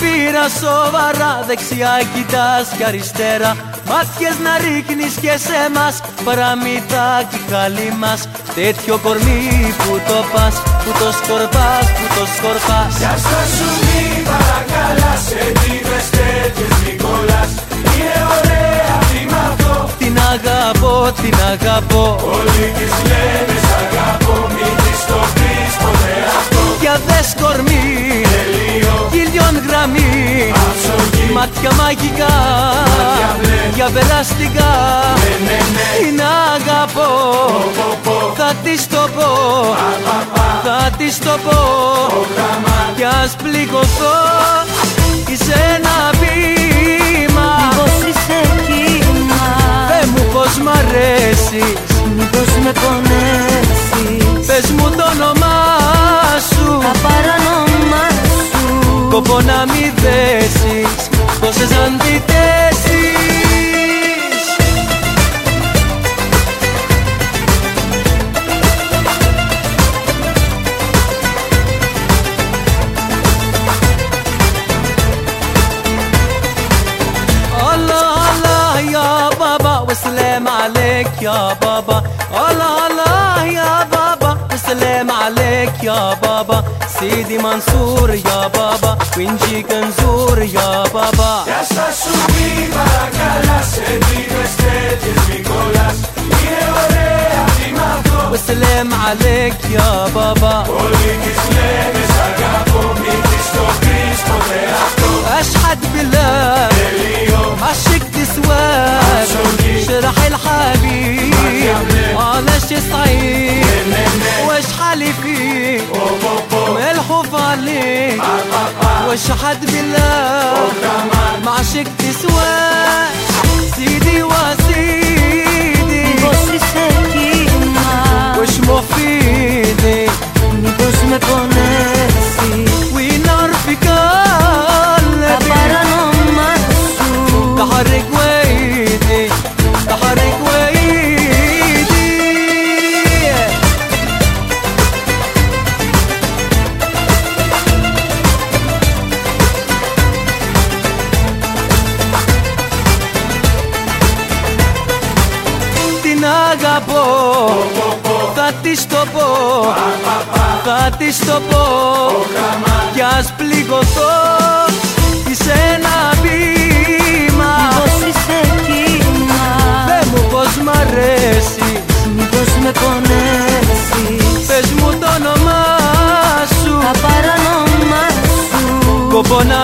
πήρα σοβαρά Δεξιά κοιτάς και αριστερά. Μάτιες να ρίχνεις και σε μας Παραμυθάκι καλή μας. Τέτοιο κορμί που το πας Που το σκορπάς, που το σκορπάς. Για στα σου μη παρακαλάς Εντύπες τέτοιες Νικόλας Είναι ωραία τι μ' αυτό; Την αγαπώ, την αγαπώ. Όλοι τις λένε Μάτια μαγικά. Μάτια μπλε. Για περαστικά Ναι ναι ναι. Την αγαπώ Πω πω Θα της το πω. Θα της το πω. Κι ας πληγωθώ. Είσαι ένα βήμα. Μήπως είσαι κύμα. Πες μου πως μ' αρέσεις. Μήπως με πονέσεις. Πες μου το όνομά σου. Τα παρανόμα σου. Κόπο να μη δέσεις Τόσες αντιθέσεις Allah Allah ya baba ve selam aleyk ya baba. Allah عليك يا بابا سيدي منصور يا بابا ونجيك نزور يا بابا يا ساسو calas e vino estete Nicolas Yeorea di Mato وسلام عليك يا بابا وليك سلام سقاكو ميتستو كريس تياتو أشحد بالله اليوم عشق تسواه ملحوف عليك وشحد بالله معشك تسوى سيدي وسيدي. بس سكينة وش مفيدي بس مكون αγαπώ. Θα της το πω. Θα της το πω. Κι ας πληγωθώ. Είσαι ένα βήμα. Μήπως είσαι κύμα. Πες μου πως μ' αρέσεις. Μήπως με πονέσεις. Πες μου το όνομά σου. Τα παρανόμα σου. Κόπο να